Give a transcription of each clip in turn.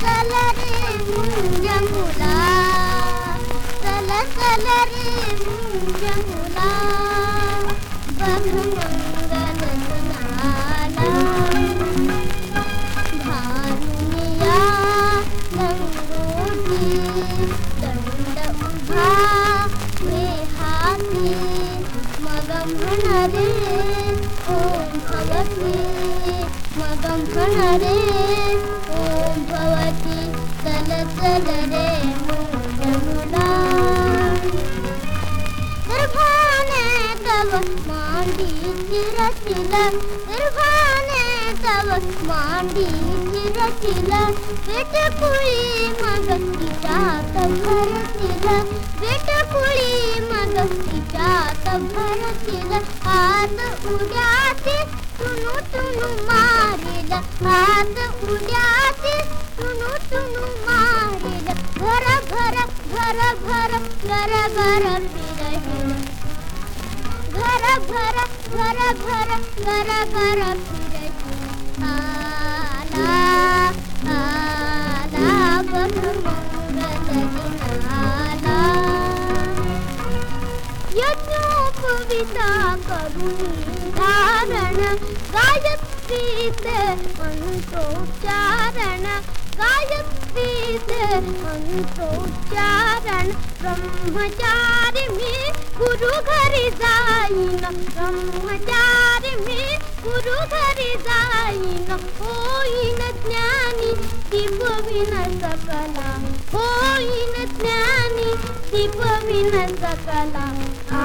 Salari munjang hula Salari munjang hula Bang म्हणरे ओम भवती मग म्हणरे ओम भवती, चल चल रे मुला निर्भाने तव मांडी चिरचिल निर्भाने तव मांडी चिरचिल बेट कुळी हात उड्याचे तुनु तुनु मारेल हात उड्याचे तुनु तुनु मारेल घर घर घर घर घर घर फिरहील घर घर घर घर घर घर फिरहील പിതാ കരുണി ധാരണ ഗായത്രീത് മന്ത്രോച്ചാരണ ഗായത്രീത് മന്ത്രോച്ചാരണ ബ്രഹ്മചാരി മേ ഗുരു ഘരിതായിന ബ്രഹ്മചാരി മേ ഗുരു ഘരിതായിന ഓയിന ജ്ഞാനി ദിവവിന സകല ഓയിന ജ്ഞാനി ദിവവിന സകല ആ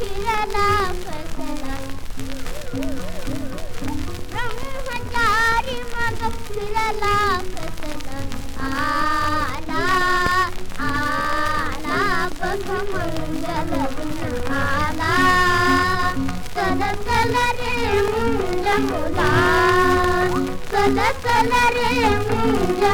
फिरला कसला ब्रह्मचारी मग फिरला कसला आला आला बघ मंगल रे मुंज मुला चल रे मुंज